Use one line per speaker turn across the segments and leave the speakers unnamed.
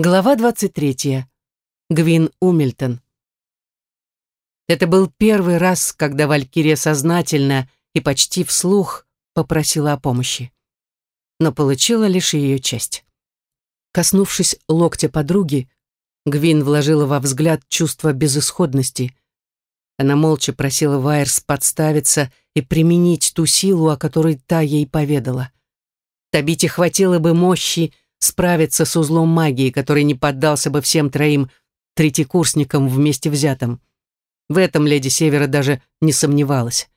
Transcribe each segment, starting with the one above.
Глава 23. Гвин Умильтон. Это был первый раз, когда Валькирия сознательно и почти вслух попросила о помощи. Но получила лишь ее часть. Коснувшись локтя подруги, Гвин вложила во взгляд чувство безысходности. Она молча просила Вайерс подставиться и применить ту силу, о которой та ей поведала. Табите хватило бы мощи, справиться с узлом магии, который не поддался бы всем троим третьекурсникам вместе взятым. В этом леди Севера даже не сомневалась.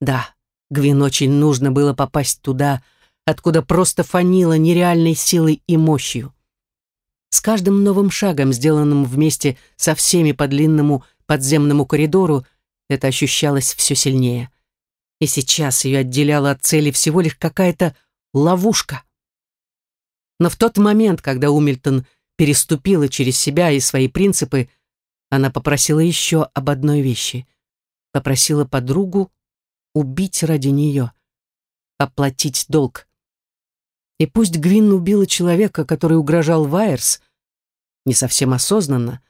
Да, Гвин очень нужно было попасть туда, откуда просто фанило нереальной силой и мощью. С каждым новым шагом, сделанным вместе со всеми по длинному подземному коридору, это ощущалось все сильнее. И сейчас ее отделяла от цели всего лишь какая-то ловушка. Но в тот момент, когда Умильтон переступила через себя и свои принципы, она попросила еще об одной вещи. Попросила подругу убить ради нее, оплатить долг. И пусть Гвин убила человека, который угрожал Вайерс, не совсем осознанно,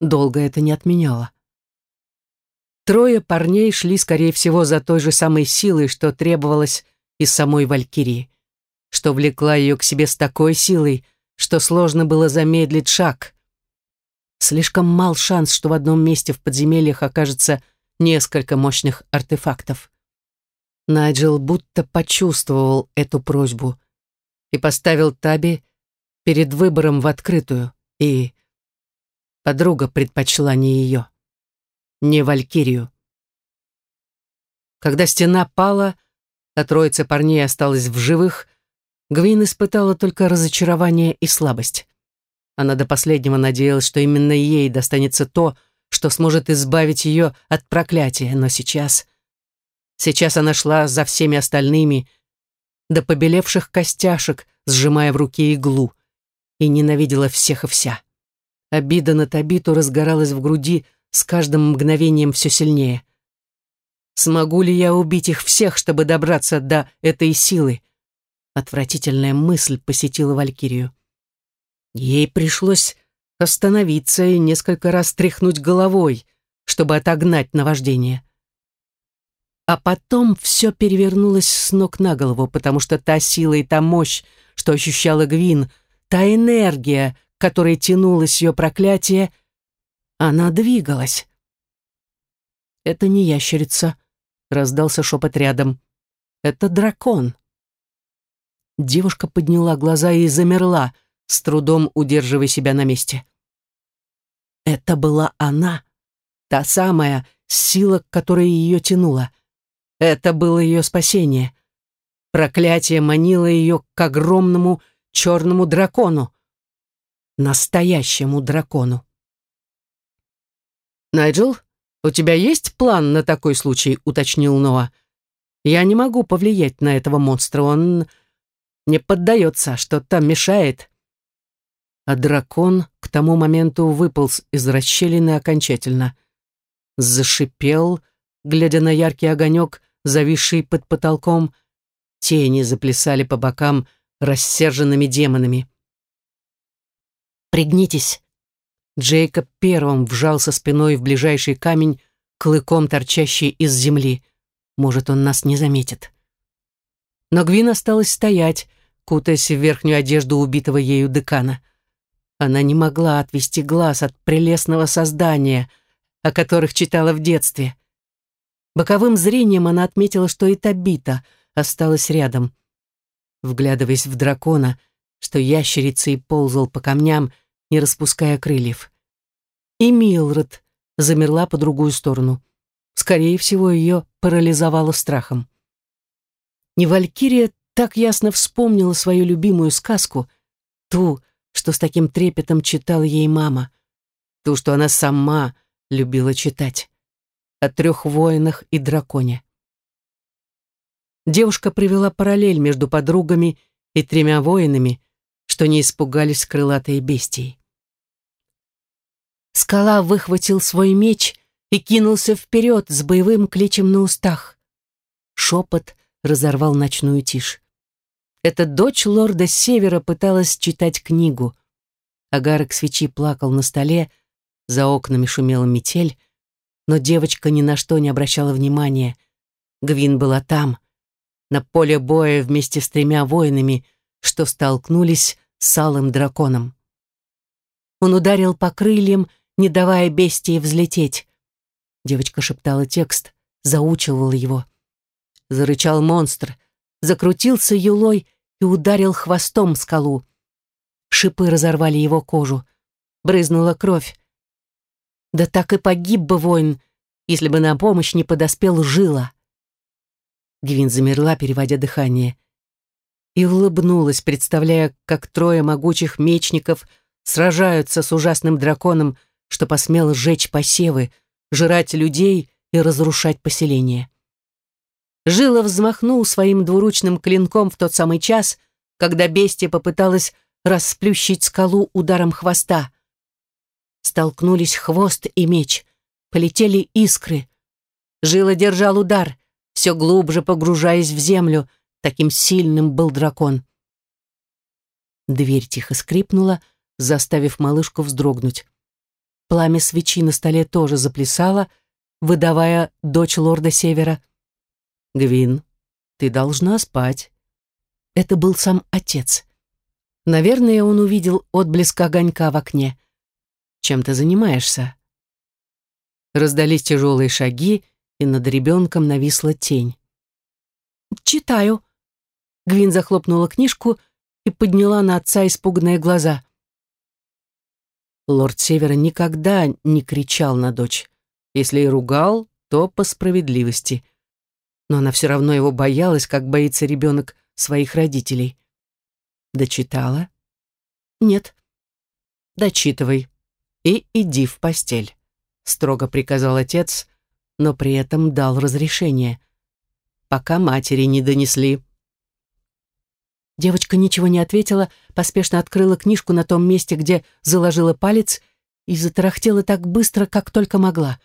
долго это не отменяло. Трое парней шли, скорее всего, за той же самой силой, что требовалось из самой Валькирии что влекла ее к себе с такой силой, что сложно было замедлить шаг. Слишком мал шанс, что в одном месте в подземельях окажется несколько мощных артефактов. Найджел будто почувствовал эту просьбу и поставил Таби перед выбором в открытую, и подруга предпочла не ее, не Валькирию. Когда стена пала, а троица парней осталась в живых, Гвин испытала только разочарование и слабость. Она до последнего надеялась, что именно ей достанется то, что сможет избавить ее от проклятия, но сейчас... Сейчас она шла за всеми остальными, до побелевших костяшек, сжимая в руке иглу, и ненавидела всех и вся. Обида на Табиту разгоралась в груди с каждым мгновением все сильнее. Смогу ли я убить их всех, чтобы добраться до этой силы? Отвратительная мысль посетила Валькирию. Ей пришлось остановиться и несколько раз тряхнуть головой, чтобы отогнать наваждение. А потом все перевернулось с ног на голову, потому что та сила и та мощь, что ощущала Гвин, та энергия, которой тянулось ее проклятие, она двигалась. «Это не ящерица», — раздался шепот рядом. «Это дракон». Девушка подняла глаза и замерла, с трудом удерживая себя на месте. Это была она, та самая сила, которая ее тянула. Это было ее спасение. Проклятие манило ее к огромному черному дракону. Настоящему дракону. «Найджел, у тебя есть план на такой случай?» — уточнил Ноа. «Я не могу повлиять на этого монстра. Он не поддается, что-то мешает. А дракон к тому моменту выполз из расщелины окончательно. Зашипел, глядя на яркий огонек, зависший под потолком. Тени заплясали по бокам рассерженными демонами. «Пригнитесь!» Джейкоб первым вжался спиной в ближайший камень, клыком торчащий из земли. Может, он нас не заметит. Но Гвин осталась стоять, кутаясь в верхнюю одежду убитого ею декана. Она не могла отвести глаз от прелестного создания, о которых читала в детстве. Боковым зрением она отметила, что и Табита осталась рядом. Вглядываясь в дракона, что ящерицей ползал по камням, не распуская крыльев. И Милред замерла по другую сторону. Скорее всего, ее парализовало страхом. Не Валькирия так ясно вспомнила свою любимую сказку, ту, что с таким трепетом читала ей мама, ту, что она сама любила читать, о трех воинах и драконе. Девушка привела параллель между подругами и тремя воинами, что не испугались крылатые бестии. Скала выхватил свой меч и кинулся вперед с боевым кличем на устах. Шепот разорвал ночную тишь. Эта дочь лорда Севера пыталась читать книгу. Агарок свечи плакал на столе, за окнами шумела метель, но девочка ни на что не обращала внимания. Гвин была там, на поле боя вместе с тремя воинами, что столкнулись с алым драконом. Он ударил по крыльям, не давая бестии взлететь. Девочка шептала текст, заучивала его. Зарычал монстр, закрутился юлой и ударил хвостом скалу. Шипы разорвали его кожу. Брызнула кровь. Да так и погиб бы воин, если бы на помощь не подоспел жила. Гвин замерла, переводя дыхание. И улыбнулась, представляя, как трое могучих мечников сражаются с ужасным драконом, что посмел сжечь посевы, жрать людей и разрушать поселение. Жила взмахнул своим двуручным клинком в тот самый час, когда бестия попыталась расплющить скалу ударом хвоста. Столкнулись хвост и меч, полетели искры. Жила держал удар, все глубже погружаясь в землю, таким сильным был дракон. Дверь тихо скрипнула, заставив малышку вздрогнуть. Пламя свечи на столе тоже заплясало, выдавая дочь лорда Севера. «Гвин, ты должна спать». Это был сам отец. Наверное, он увидел отблеск огонька в окне. «Чем ты занимаешься?» Раздались тяжелые шаги, и над ребенком нависла тень. «Читаю». Гвин захлопнула книжку и подняла на отца испуганные глаза. Лорд Севера никогда не кричал на дочь. Если и ругал, то по справедливости. Но она все равно его боялась, как боится ребенок своих родителей. Дочитала? Нет. Дочитывай. И иди в постель, строго приказал отец, но при этом дал разрешение. Пока матери не донесли. Девочка ничего не ответила, поспешно открыла книжку на том месте, где заложила палец, и затарахтела так быстро, как только могла.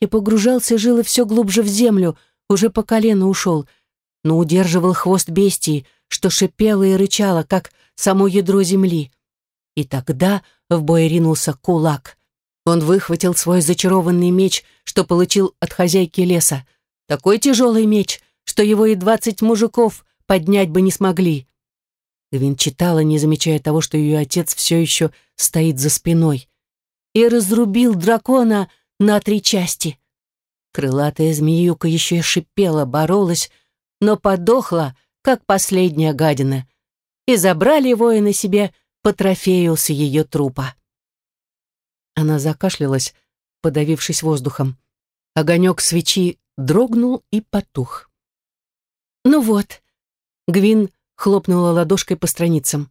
И погружался жила все глубже в землю, уже по колено ушел, но удерживал хвост бестии, что шипело и рычало, как само ядро земли. И тогда в бой ринулся кулак. Он выхватил свой зачарованный меч, что получил от хозяйки леса. Такой тяжелый меч, что его и двадцать мужиков поднять бы не смогли. Гвин читала, не замечая того, что ее отец все еще стоит за спиной. И разрубил дракона на три части. Крылатая змеюка еще шипела, боролась, но подохла, как последняя гадина, и забрали воины себе по трофею с ее трупа. Она закашлялась, подавившись воздухом. Огонек свечи дрогнул и потух. «Ну вот», — Гвин хлопнула ладошкой по страницам.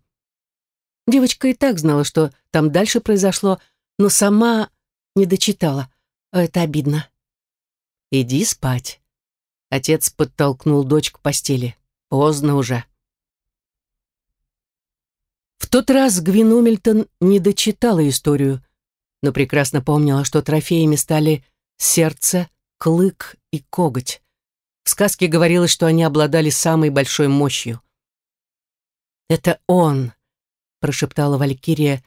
Девочка и так знала, что там дальше произошло, но сама не дочитала. А это обидно. «Иди спать». Отец подтолкнул дочь к постели. «Поздно уже». В тот раз Гвин Умильтон не дочитала историю, но прекрасно помнила, что трофеями стали сердце, клык и коготь. В сказке говорилось, что они обладали самой большой мощью. «Это он!» — прошептала Валькирия,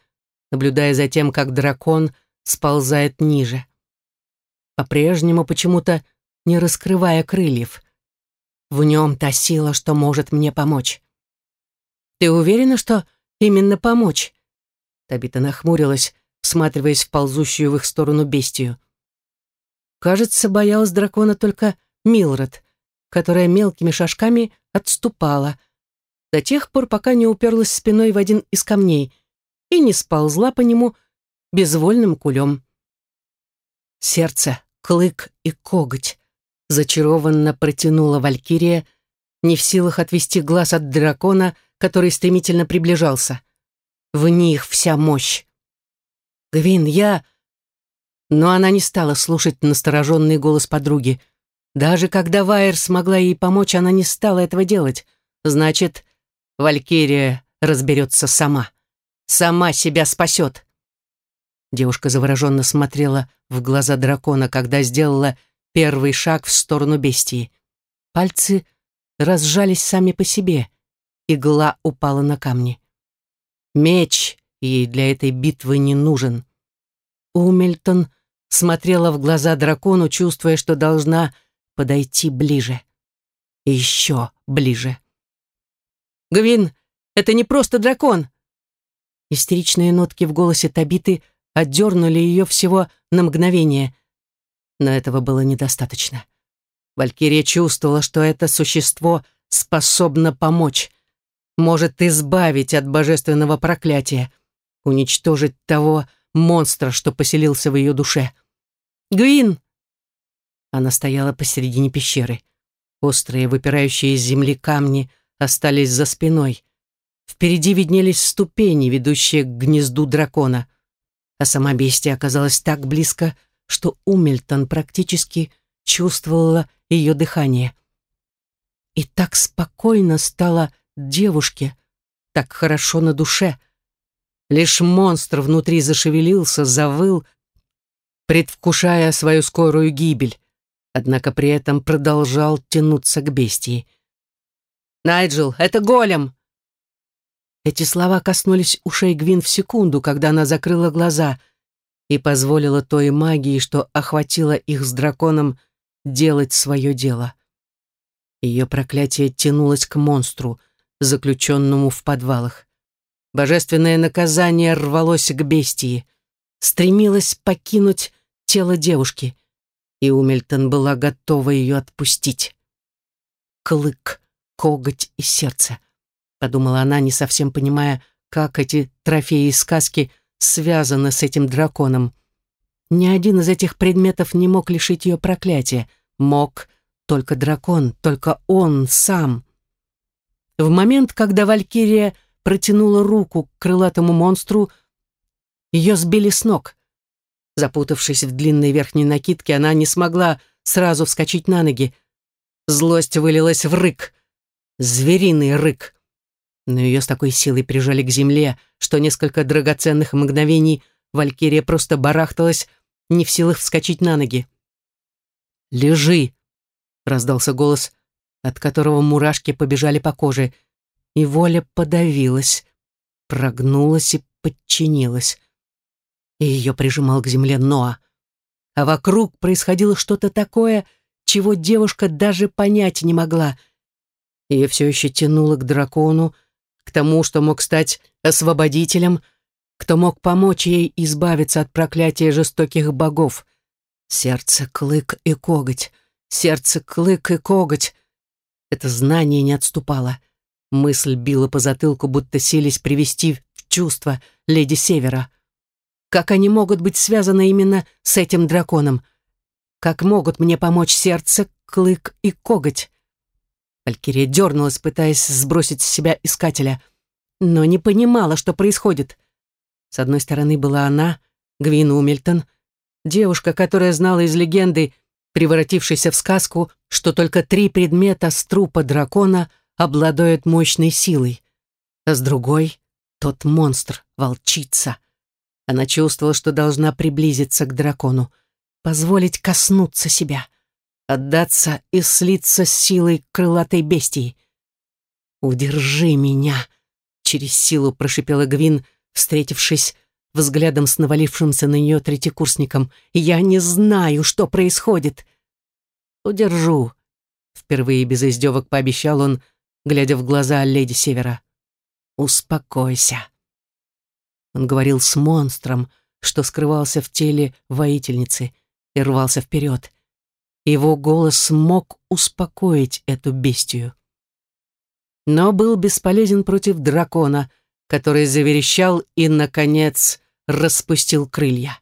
наблюдая за тем, как дракон сползает ниже. По-прежнему почему-то не раскрывая крыльев. В нем та сила, что может мне помочь. «Ты уверена, что именно помочь?» Табита нахмурилась, всматриваясь в ползущую в их сторону бестию. Кажется, боялась дракона только Милред, которая мелкими шажками отступала — до тех пор, пока не уперлась спиной в один из камней и не сползла по нему безвольным кулем. Сердце, клык и коготь зачарованно протянула Валькирия, не в силах отвести глаз от дракона, который стремительно приближался. В них вся мощь. «Гвин, я...» Но она не стала слушать настороженный голос подруги. Даже когда Вайер смогла ей помочь, она не стала этого делать. Значит, Валькирия разберется сама. Сама себя спасет. Девушка завороженно смотрела в глаза дракона, когда сделала первый шаг в сторону бестии. Пальцы разжались сами по себе. Игла упала на камни. Меч ей для этой битвы не нужен. Умельтон смотрела в глаза дракону, чувствуя, что должна подойти ближе. Еще ближе. «Гвин, это не просто дракон!» Истеричные нотки в голосе Табиты отдернули ее всего на мгновение. Но этого было недостаточно. Валькирия чувствовала, что это существо способно помочь, может избавить от божественного проклятия, уничтожить того монстра, что поселился в ее душе. «Гвин!» Она стояла посередине пещеры. Острые, выпирающие из земли камни остались за спиной. Впереди виднелись ступени, ведущие к гнезду дракона. А сама бестия оказалась так близко, что Умельтон практически чувствовала ее дыхание. И так спокойно стало девушке, так хорошо на душе. Лишь монстр внутри зашевелился, завыл, предвкушая свою скорую гибель, однако при этом продолжал тянуться к бестии. «Найджел, это голем!» Эти слова коснулись ушей Гвин в секунду, когда она закрыла глаза и позволила той магии, что охватила их с драконом, делать свое дело. Ее проклятие тянулось к монстру, заключенному в подвалах. Божественное наказание рвалось к бестии, стремилось покинуть тело девушки, и Умельтон была готова ее отпустить. Клык, коготь и сердце, подумала она, не совсем понимая, как эти трофеи сказки связаны с этим драконом. Ни один из этих предметов не мог лишить ее проклятия. Мог только дракон, только он сам. В момент, когда Валькирия протянула руку к крылатому монстру, ее сбили с ног. Запутавшись в длинной верхней накидке, она не смогла сразу вскочить на ноги. Злость вылилась в рык. Звериный рык. Но ее с такой силой прижали к земле, что несколько драгоценных мгновений Валькирия просто барахталась, не в силах вскочить на ноги. «Лежи!» раздался голос, от которого мурашки побежали по коже, и воля подавилась, прогнулась и подчинилась. И ее прижимал к земле Ноа. А вокруг происходило что-то такое, чего девушка даже понять не могла. Ее все еще тянуло к дракону, к тому, что мог стать освободителем, кто мог помочь ей избавиться от проклятия жестоких богов. Сердце, клык и коготь сердце, клык и коготь. Это знание не отступало. Мысль била по затылку, будто селись привести в чувство леди Севера. Как они могут быть связаны именно с этим драконом? Как могут мне помочь сердце, клык и коготь? Валькирия дернулась, пытаясь сбросить с себя искателя, но не понимала, что происходит. С одной стороны была она, Гвин Умильтон, девушка, которая знала из легенды превратившийся в сказку, что только три предмета с трупа дракона обладают мощной силой. А с другой — тот монстр, волчица. Она чувствовала, что должна приблизиться к дракону, позволить коснуться себя, отдаться и слиться с силой крылатой бестии. «Удержи меня!» — через силу прошипела Гвин, встретившись взглядом с навалившимся на нее третьекурсником. «Я не знаю, что происходит!» «Удержу!» Впервые без издевок пообещал он, глядя в глаза леди Севера. «Успокойся!» Он говорил с монстром, что скрывался в теле воительницы и рвался вперед. Его голос смог успокоить эту бестию. Но был бесполезен против дракона — который заверещал и, наконец, распустил крылья.